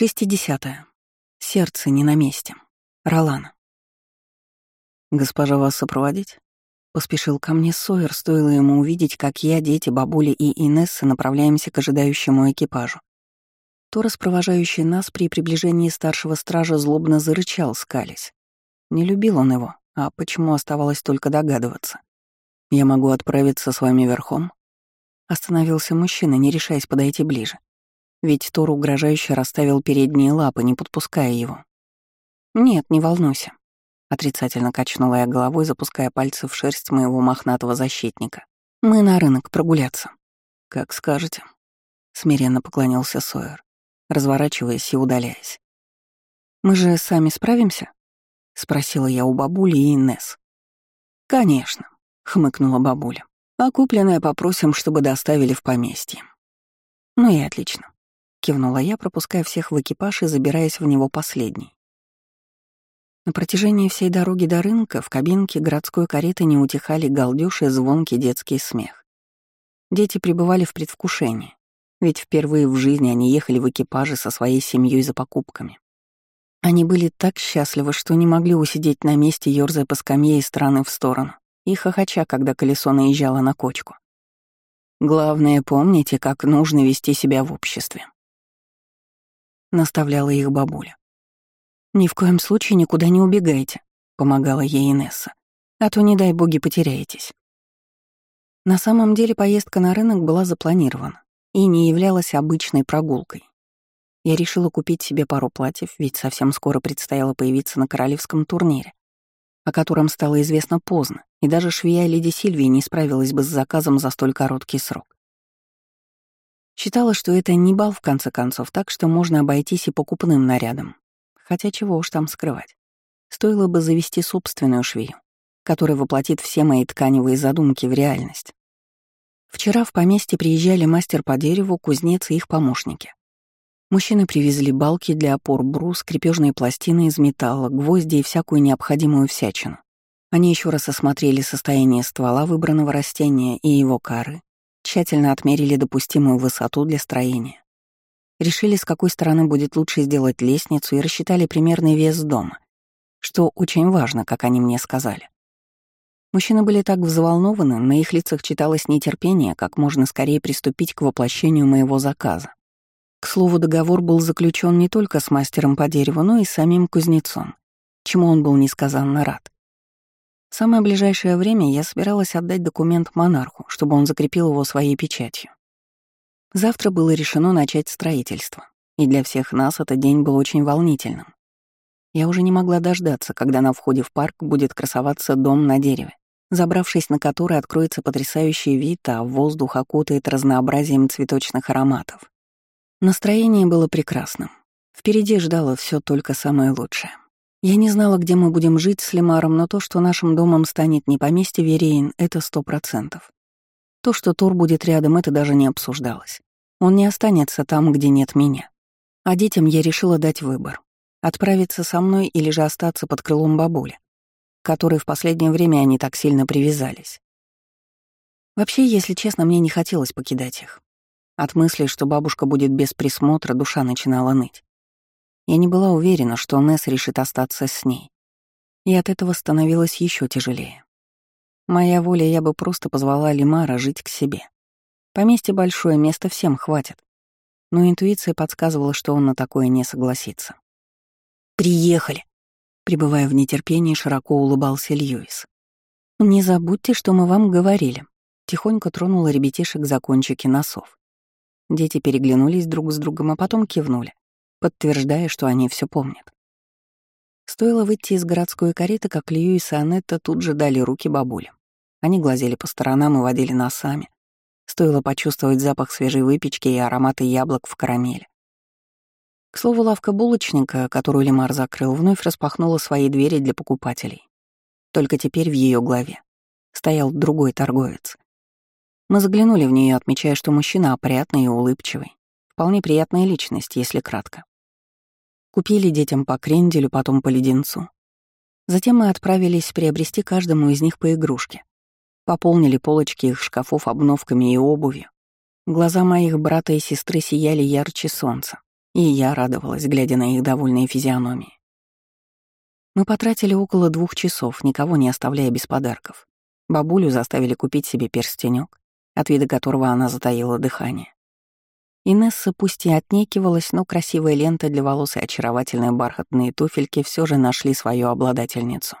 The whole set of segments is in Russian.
Шестидесятое. Сердце не на месте. Ролана. «Госпожа, вас сопроводить?» Поспешил ко мне Сойер, стоило ему увидеть, как я, дети, бабули и Инесса направляемся к ожидающему экипажу. Торос, провожающий нас при приближении старшего стража, злобно зарычал, скались. Не любил он его, а почему оставалось только догадываться. «Я могу отправиться с вами верхом?» Остановился мужчина, не решаясь подойти ближе. Ведь Тор угрожающе расставил передние лапы, не подпуская его. «Нет, не волнуйся», — отрицательно качнула я головой, запуская пальцы в шерсть моего мохнатого защитника. «Мы на рынок прогуляться». «Как скажете», — смиренно поклонился Сойер, разворачиваясь и удаляясь. «Мы же сами справимся?» — спросила я у бабули и Инесс. «Конечно», — хмыкнула бабуля. «А купленное попросим, чтобы доставили в поместье». «Ну и отлично. — кивнула я, пропуская всех в экипаж и забираясь в него последней. На протяжении всей дороги до рынка в кабинке городской кареты не утихали галдёж и звонкий детский смех. Дети пребывали в предвкушении, ведь впервые в жизни они ехали в экипаже со своей семьей за покупками. Они были так счастливы, что не могли усидеть на месте, ёрзая по скамье из стороны в сторону и хохоча, когда колесо наезжало на кочку. Главное, помните, как нужно вести себя в обществе. — наставляла их бабуля. «Ни в коем случае никуда не убегайте», — помогала ей Инесса. «А то, не дай боги, потеряетесь». На самом деле поездка на рынок была запланирована и не являлась обычной прогулкой. Я решила купить себе пару платьев, ведь совсем скоро предстояло появиться на королевском турнире, о котором стало известно поздно, и даже швея леди Сильвии не справилась бы с заказом за столь короткий срок. Считала, что это не бал в конце концов, так что можно обойтись и покупным нарядом. Хотя чего уж там скрывать. Стоило бы завести собственную швею, которая воплотит все мои тканевые задумки в реальность. Вчера в поместье приезжали мастер по дереву, кузнец и их помощники. Мужчины привезли балки для опор, брус, крепежные пластины из металла, гвозди и всякую необходимую всячину. Они еще раз осмотрели состояние ствола выбранного растения и его коры, Тщательно отмерили допустимую высоту для строения. Решили, с какой стороны будет лучше сделать лестницу и рассчитали примерный вес дома, что очень важно, как они мне сказали. Мужчины были так взволнованы, на их лицах читалось нетерпение, как можно скорее приступить к воплощению моего заказа. К слову, договор был заключен не только с мастером по дереву, но и самим кузнецом, чему он был несказанно рад. В самое ближайшее время я собиралась отдать документ монарху, чтобы он закрепил его своей печатью. Завтра было решено начать строительство, и для всех нас этот день был очень волнительным. Я уже не могла дождаться, когда на входе в парк будет красоваться дом на дереве, забравшись на который откроется потрясающий вид, а воздух окутает разнообразием цветочных ароматов. Настроение было прекрасным. Впереди ждало все только самое лучшее. Я не знала, где мы будем жить с Лемаром, но то, что нашим домом станет не поместье Верейн, это сто процентов. То, что Тор будет рядом, это даже не обсуждалось. Он не останется там, где нет меня. А детям я решила дать выбор. Отправиться со мной или же остаться под крылом бабули, которой в последнее время они так сильно привязались. Вообще, если честно, мне не хотелось покидать их. От мысли, что бабушка будет без присмотра, душа начинала ныть. Я не была уверена, что Несс решит остаться с ней. И от этого становилось еще тяжелее. Моя воля, я бы просто позвала Лимара жить к себе. Поместье большое, места всем хватит. Но интуиция подсказывала, что он на такое не согласится. «Приехали!» Прибывая в нетерпении, широко улыбался Льюис. «Не забудьте, что мы вам говорили», — тихонько тронула ребятишек за кончики носов. Дети переглянулись друг с другом, а потом кивнули подтверждая, что они все помнят. Стоило выйти из городской кареты, как Льюис и Анетта тут же дали руки бабуле. Они глазели по сторонам и водили носами. Стоило почувствовать запах свежей выпечки и ароматы яблок в карамели. К слову, лавка булочника, которую Лемар закрыл, вновь распахнула свои двери для покупателей. Только теперь в ее главе стоял другой торговец. Мы заглянули в нее, отмечая, что мужчина опрятный и улыбчивый. Вполне приятная личность, если кратко. Купили детям по кренделю, потом по леденцу. Затем мы отправились приобрести каждому из них по игрушке. Пополнили полочки их шкафов обновками и обувью. Глаза моих брата и сестры сияли ярче солнца, И я радовалась, глядя на их довольные физиономии. Мы потратили около двух часов, никого не оставляя без подарков. Бабулю заставили купить себе перстенек, от вида которого она затаила дыхание. Инесса пусть и отнекивалась, но красивая лента для волос и очаровательные бархатные туфельки все же нашли свою обладательницу.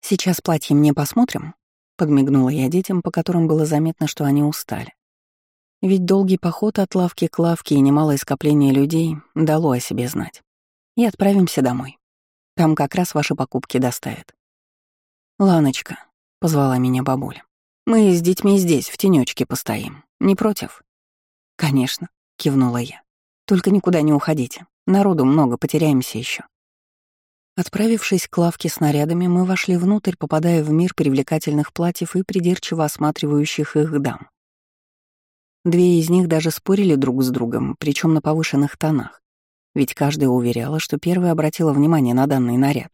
«Сейчас платье мне посмотрим?» — подмигнула я детям, по которым было заметно, что они устали. Ведь долгий поход от лавки к лавке и немалое скопление людей дало о себе знать. И отправимся домой. Там как раз ваши покупки доставят. «Ланочка», — позвала меня бабуля, — «мы с детьми здесь, в тенечке постоим. Не против?» «Конечно», — кивнула я. «Только никуда не уходите. Народу много, потеряемся еще. Отправившись к лавке с нарядами, мы вошли внутрь, попадая в мир привлекательных платьев и придирчиво осматривающих их дам. Две из них даже спорили друг с другом, причем на повышенных тонах, ведь каждая уверяла, что первая обратила внимание на данный наряд.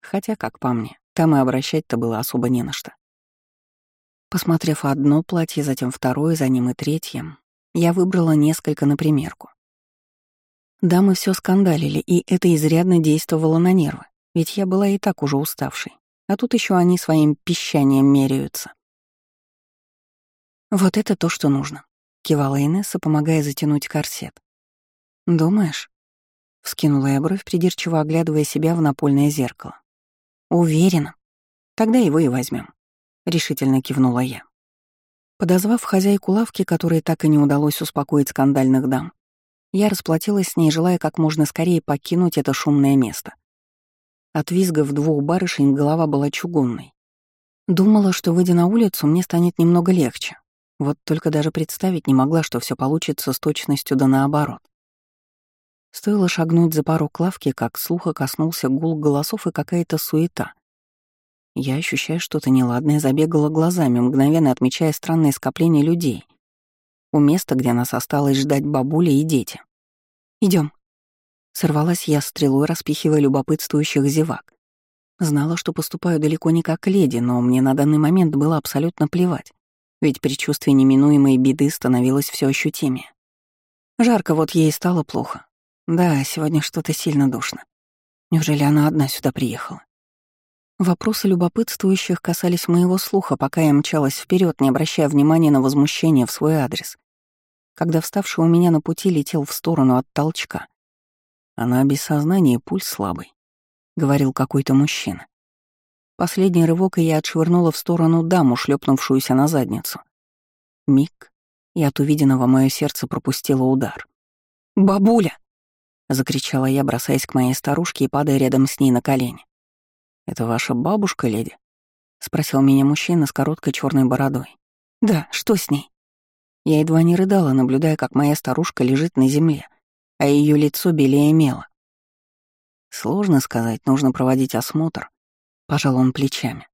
Хотя, как по мне, там и обращать-то было особо не на что. Посмотрев одно платье, затем второе, за ним и третье, я выбрала несколько на примерку. Дамы все скандалили, и это изрядно действовало на нервы, ведь я была и так уже уставшей, а тут еще они своим пищанием меряются. Вот это то, что нужно кивала Инесса, помогая затянуть корсет. «Думаешь?» — вскинула я бровь, придирчиво оглядывая себя в напольное зеркало. «Уверена. Тогда его и возьмем, решительно кивнула я. Подозвав хозяйку лавки, которой так и не удалось успокоить скандальных дам, я расплатилась с ней, желая как можно скорее покинуть это шумное место. От визгов двух барышень голова была чугунной. Думала, что, выйдя на улицу, мне станет немного легче, вот только даже представить не могла, что все получится с точностью да наоборот. Стоило шагнуть за порог лавки, как слуха коснулся гул голосов и какая-то суета. Я, ощущая что-то неладное, забегала глазами, мгновенно отмечая странное скопление людей. У места, где нас осталось ждать бабуля и дети. Идем. Сорвалась я стрелой, распихивая любопытствующих зевак. Знала, что поступаю далеко не как леди, но мне на данный момент было абсолютно плевать ведь предчувствие неминуемой беды становилось все ощутимее. Жарко вот ей стало плохо. Да, сегодня что-то сильно душно. Неужели она одна сюда приехала? Вопросы любопытствующих касались моего слуха, пока я мчалась вперед, не обращая внимания на возмущение в свой адрес. Когда вставший у меня на пути летел в сторону от толчка. Она без сознания, пульс слабый, — говорил какой-то мужчина. Последний рывок, и я отшвырнула в сторону даму, шлепнувшуюся на задницу. Миг, и от увиденного мое сердце пропустило удар. «Бабуля!» — закричала я, бросаясь к моей старушке и падая рядом с ней на колени. «Это ваша бабушка, леди?» — спросил меня мужчина с короткой черной бородой. «Да, что с ней?» Я едва не рыдала, наблюдая, как моя старушка лежит на земле, а ее лицо белее мело. Сложно сказать, нужно проводить осмотр, Пожал он плечами.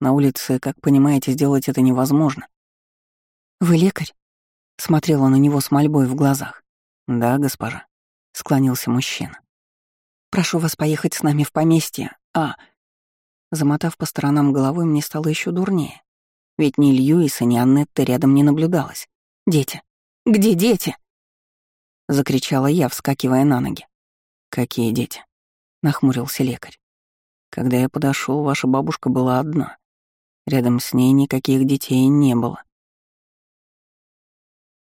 На улице, как понимаете, сделать это невозможно. «Вы лекарь?» Смотрела на него с мольбой в глазах. «Да, госпожа», — склонился мужчина. «Прошу вас поехать с нами в поместье, а...» Замотав по сторонам головой, мне стало еще дурнее. Ведь ни Льюиса, ни Аннетты рядом не наблюдалось. «Дети! Где дети?» Закричала я, вскакивая на ноги. «Какие дети?» — нахмурился лекарь. Когда я подошел, ваша бабушка была одна. Рядом с ней никаких детей не было.